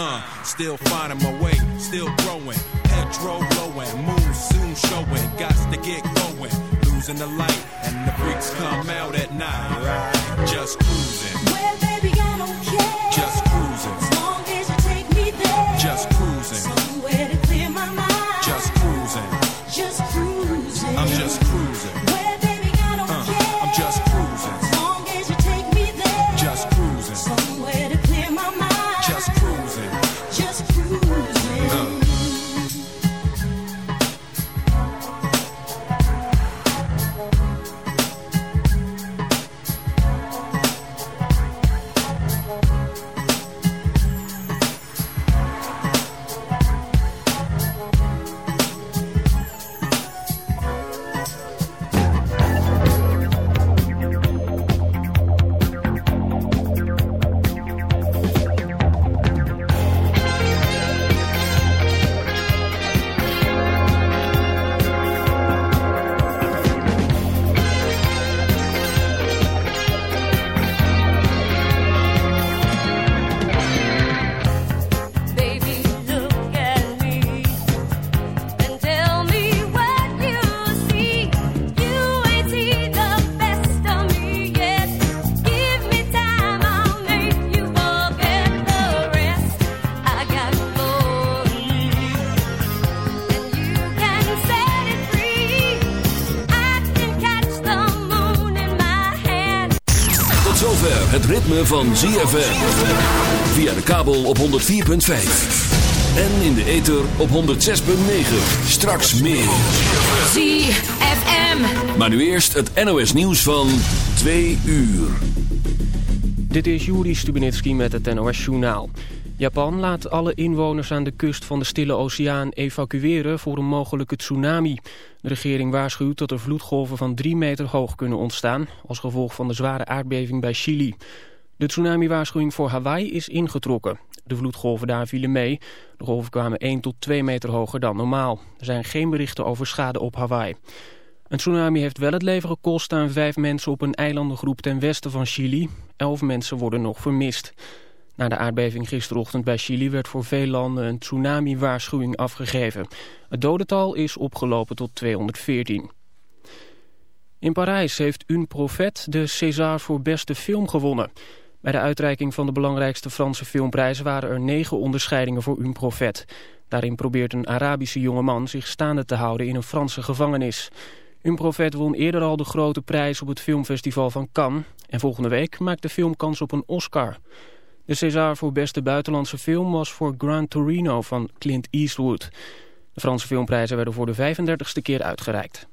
Uh, still finding my way, still growing. Petrol blowing, moon soon showing. Got to get going. Losing the light, and the freaks come out at night. Just cruising. Well, baby, I don't care. Just ritme van ZFM. Via de kabel op 104.5. En in de ether op 106.9. Straks meer. ZFM. Maar nu eerst het NOS nieuws van 2 uur. Dit is Juri Stubenitski met het NOS-journaal. Japan laat alle inwoners aan de kust van de Stille Oceaan evacueren voor een mogelijke tsunami. De regering waarschuwt dat er vloedgolven van 3 meter hoog kunnen ontstaan... als gevolg van de zware aardbeving bij Chili. De tsunami-waarschuwing voor Hawaii is ingetrokken. De vloedgolven daar vielen mee. De golven kwamen 1 tot 2 meter hoger dan normaal. Er zijn geen berichten over schade op Hawaii. Een tsunami heeft wel het leven gekost aan vijf mensen op een eilandengroep ten westen van Chili. Elf mensen worden nog vermist. Na de aardbeving gisterochtend bij Chili werd voor veel landen een tsunami-waarschuwing afgegeven. Het dodental is opgelopen tot 214. In Parijs heeft Un Profet de César voor beste film gewonnen. Bij de uitreiking van de belangrijkste Franse filmprijzen waren er negen onderscheidingen voor Un Profet. Daarin probeert een Arabische jongeman zich staande te houden in een Franse gevangenis. Un Profet won eerder al de grote prijs op het filmfestival van Cannes. En volgende week maakt de film kans op een Oscar. De César voor beste buitenlandse film was voor Gran Torino van Clint Eastwood. De Franse filmprijzen werden voor de 35ste keer uitgereikt.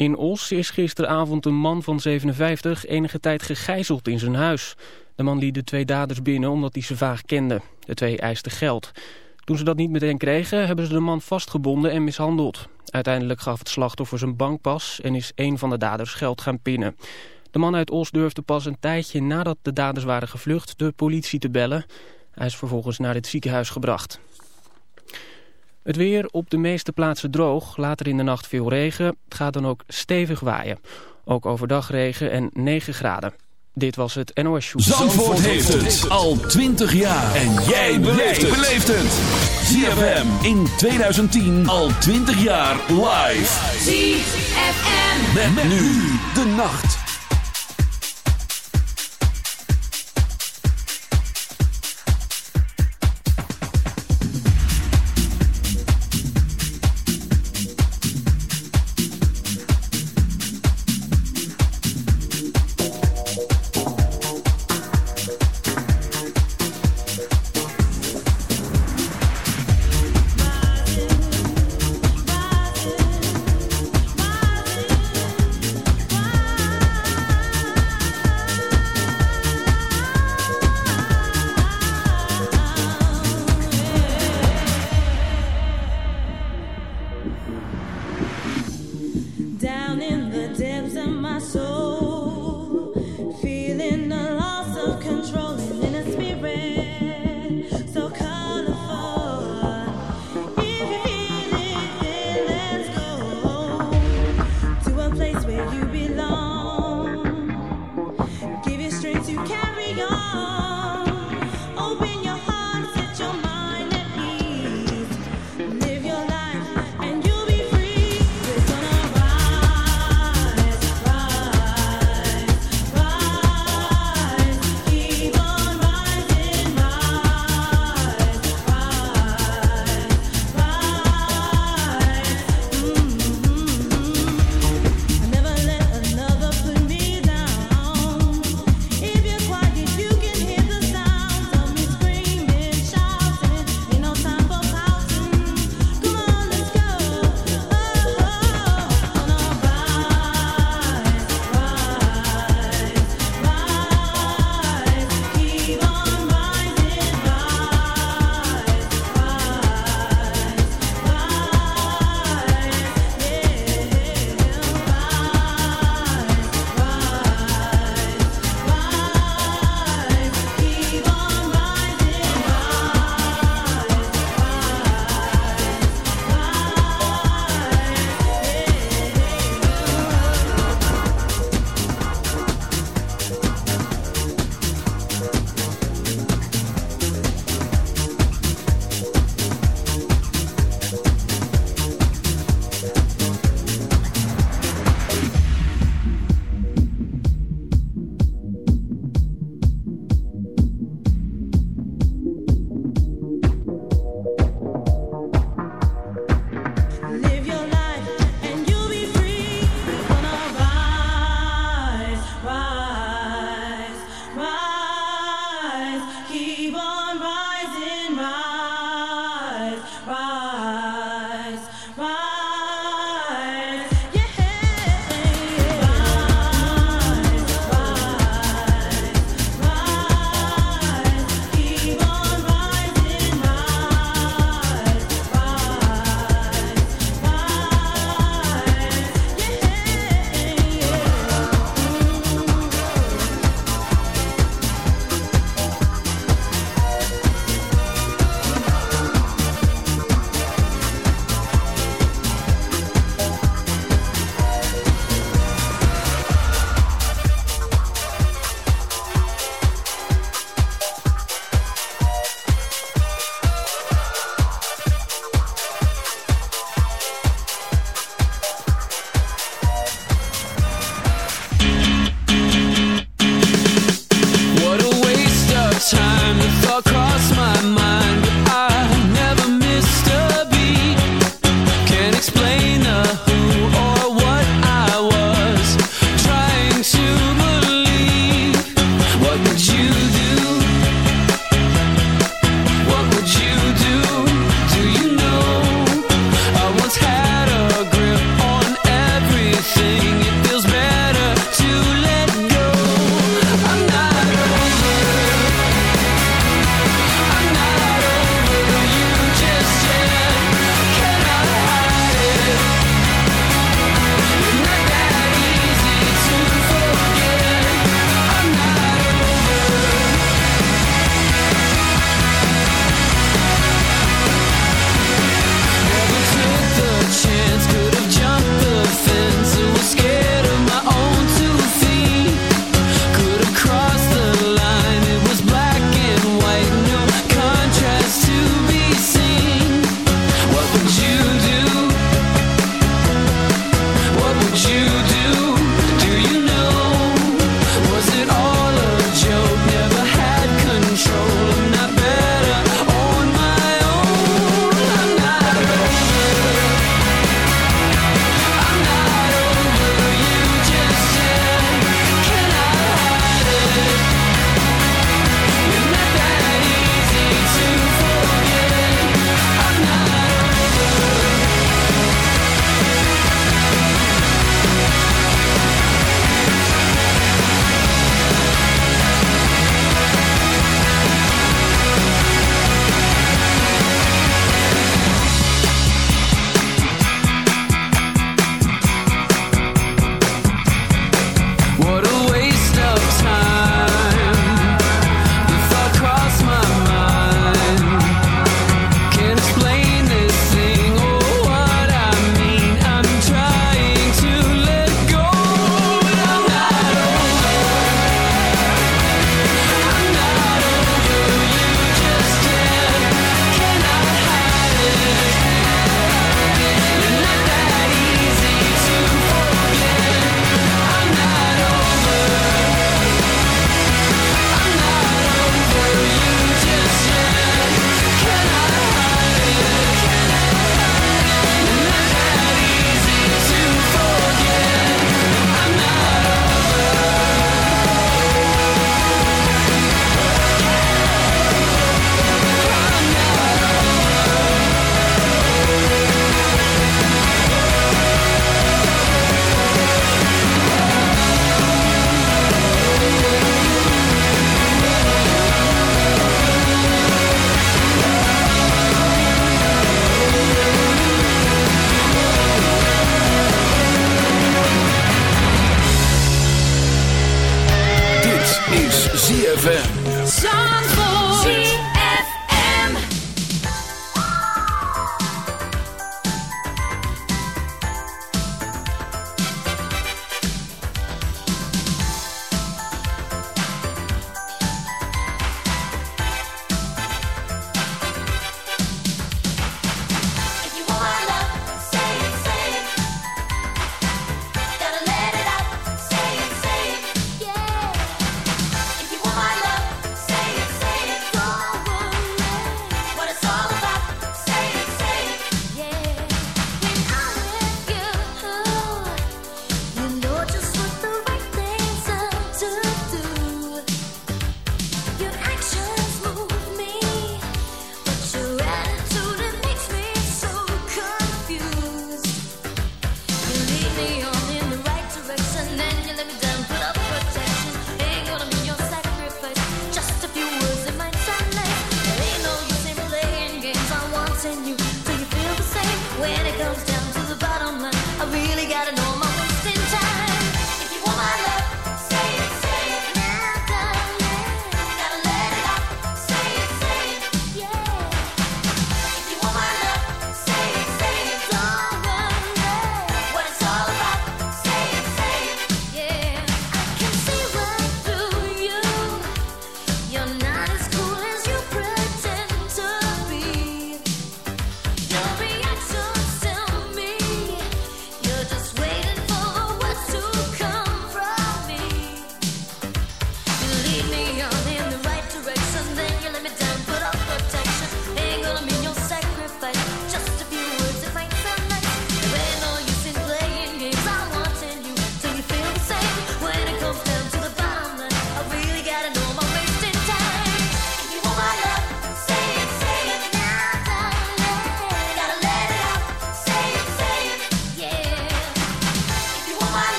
In Os is gisteravond een man van 57 enige tijd gegijzeld in zijn huis. De man liet de twee daders binnen omdat hij ze vaag kende. De twee eisten geld. Toen ze dat niet meteen kregen, hebben ze de man vastgebonden en mishandeld. Uiteindelijk gaf het slachtoffer zijn bankpas en is een van de daders geld gaan pinnen. De man uit Os durfde pas een tijdje nadat de daders waren gevlucht de politie te bellen. Hij is vervolgens naar het ziekenhuis gebracht. Het weer op de meeste plaatsen droog, later in de nacht veel regen. Het gaat dan ook stevig waaien. Ook overdag regen en 9 graden. Dit was het NOS Show. Zandvoort heeft het al 20 jaar. En jij beleeft het. ZFM in 2010 al 20 jaar live. ZFM. Met, met nu de nacht.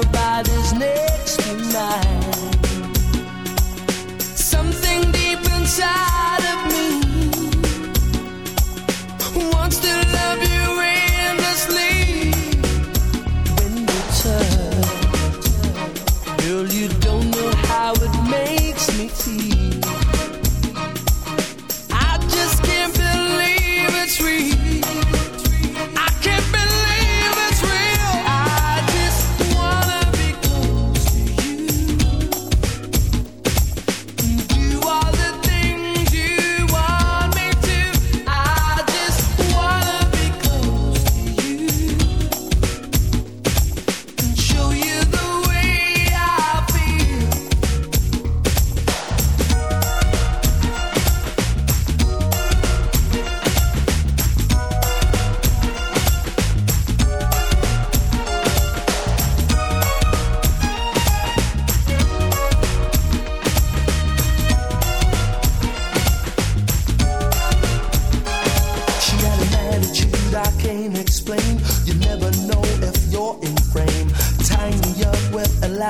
about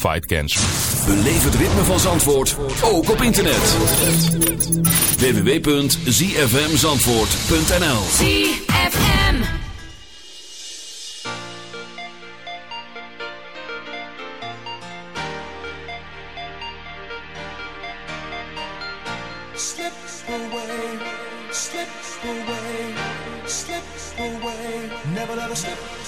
Fight Cancer. Beleef het ritme van Zandvoort, ook op internet. www.zfmzandvoort.nl ZFM Slips away, slips away, slips away Never let us slip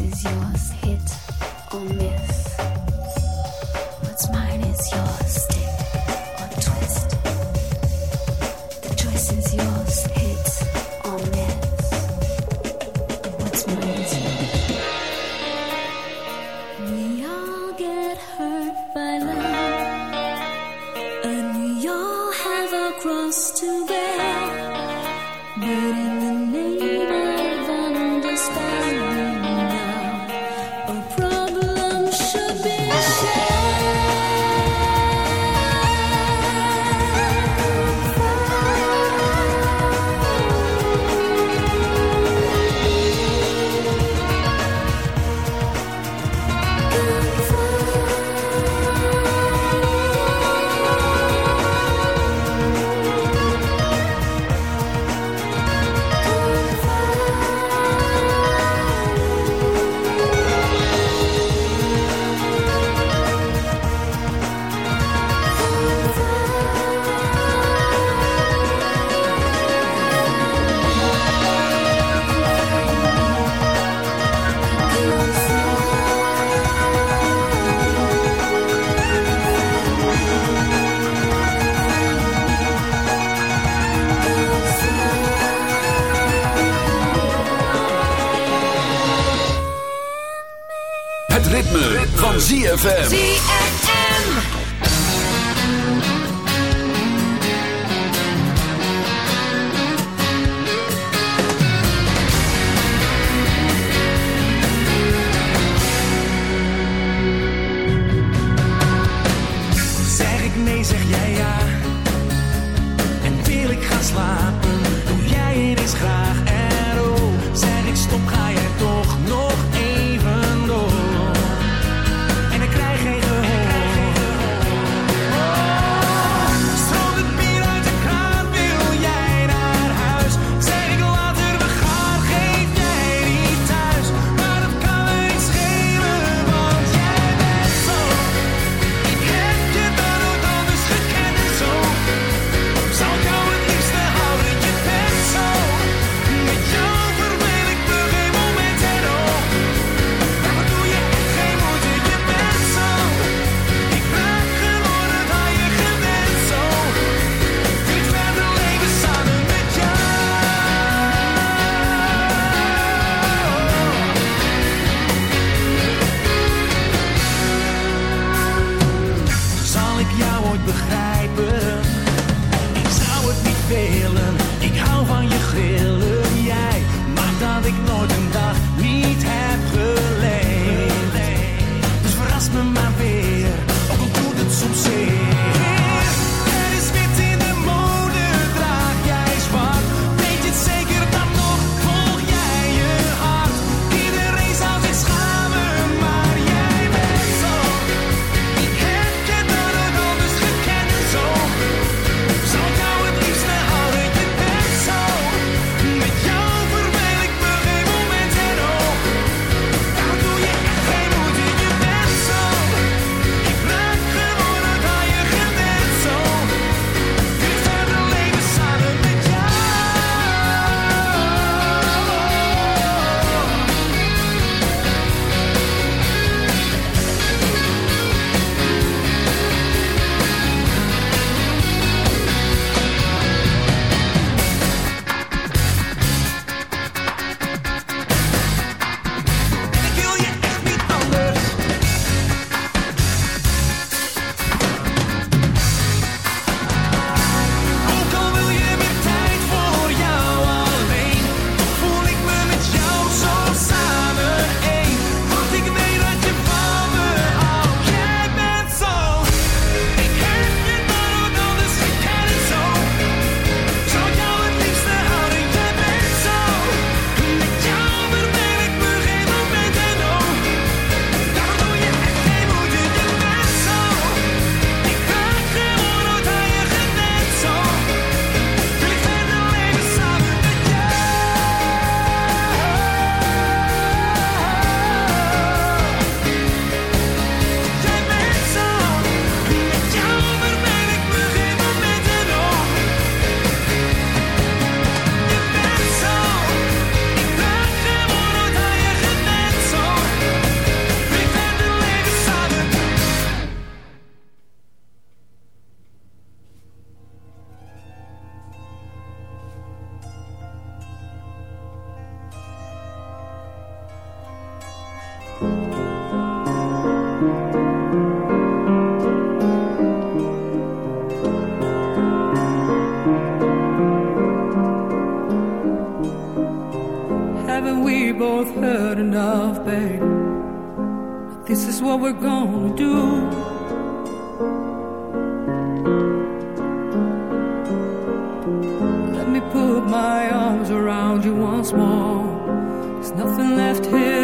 Yours, hit or miss. What's mine is yours, you once more. There's nothing left here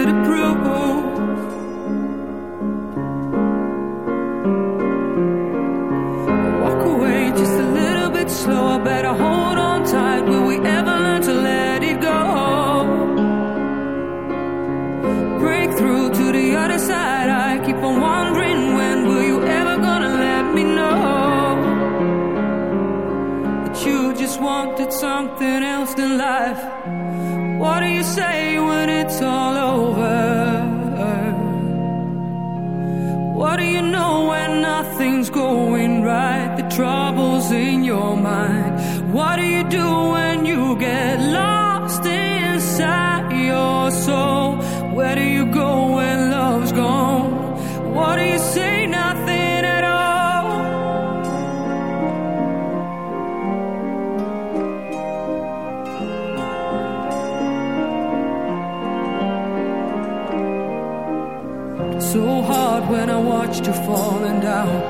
trouble's in your mind. What do you do when you get lost inside your soul? Where do you go when love's gone? What do you say? Nothing at all. So hard when I watched you falling down.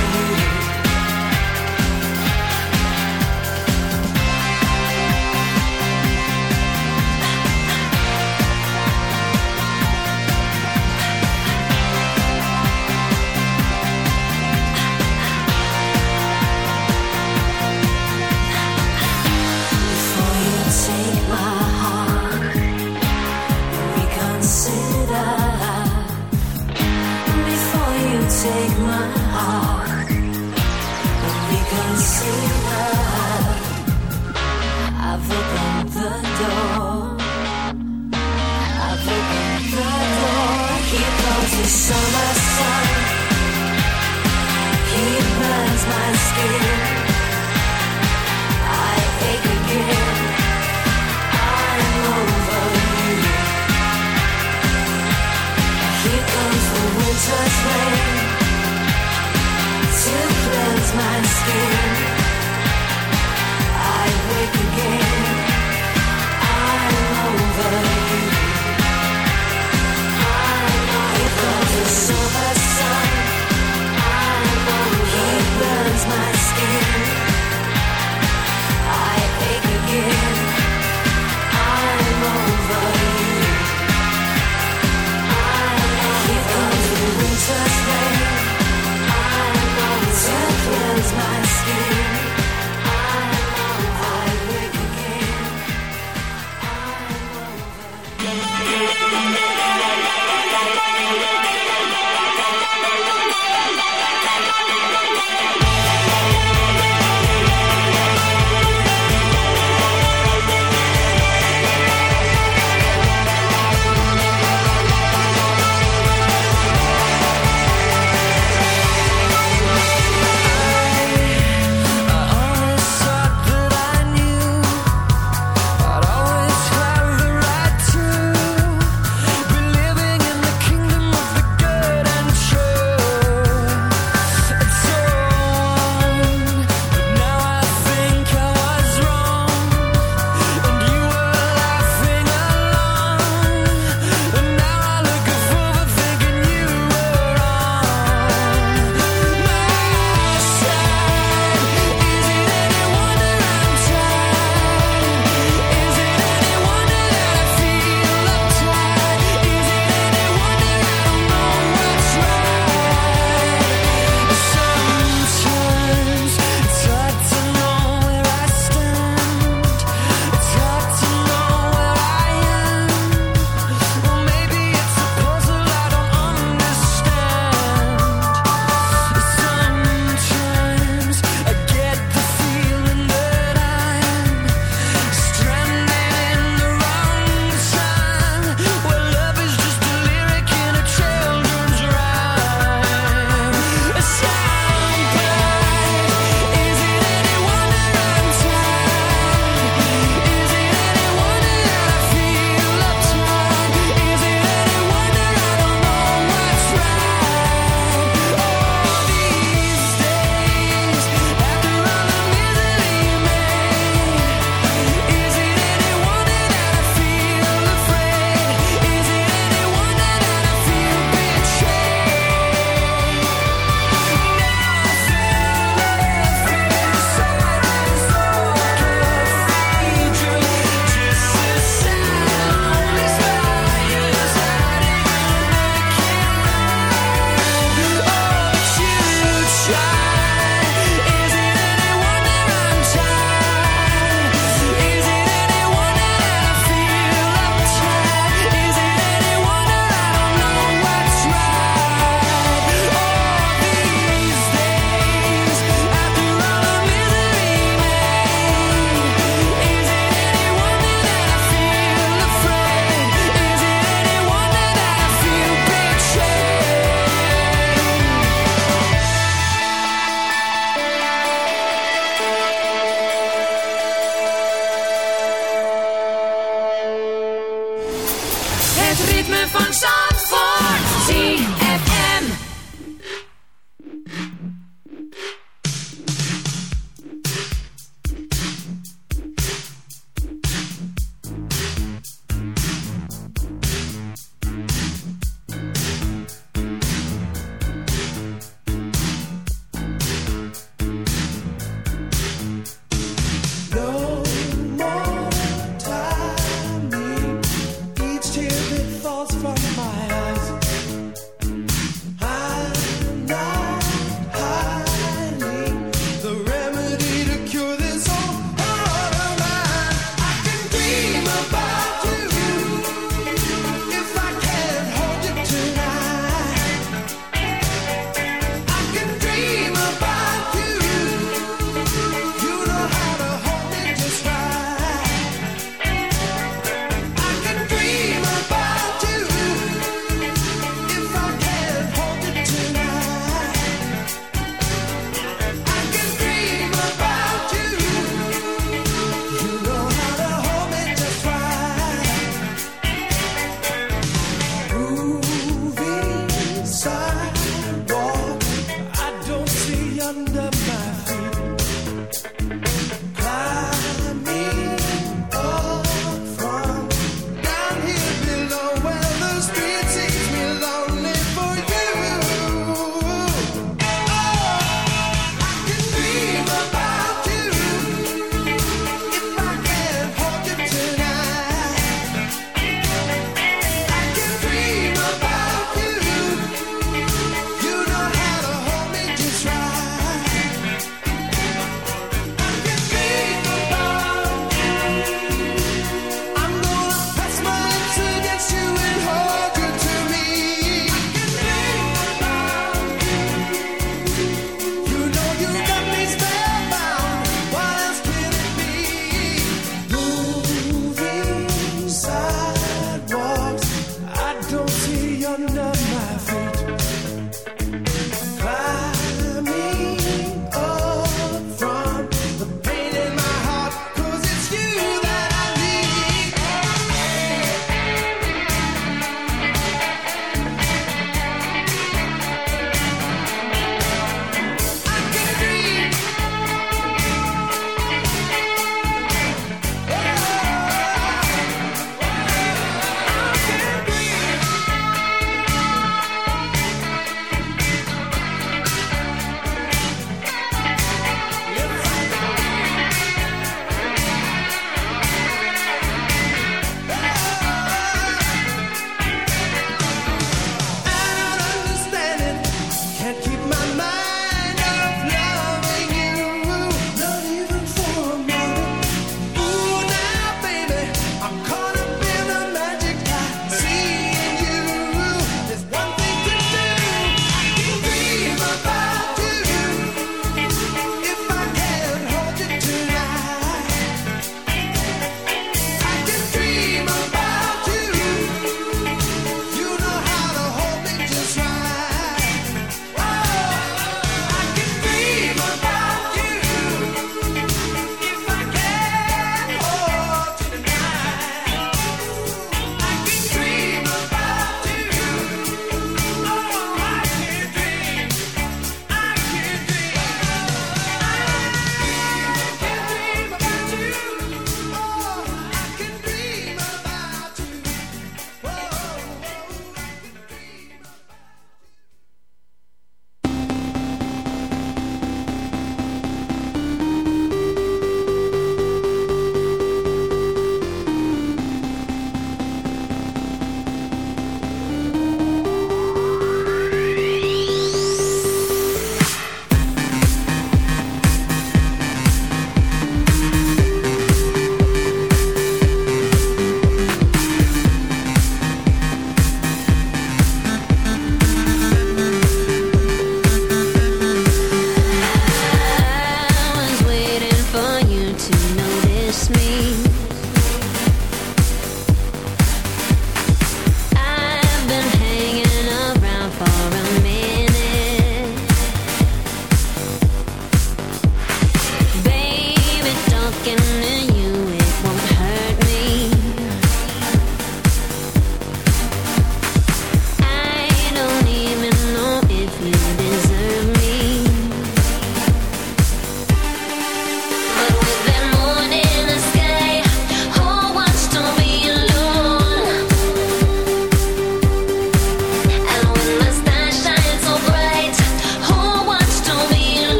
winter's rain to cleanse my skin.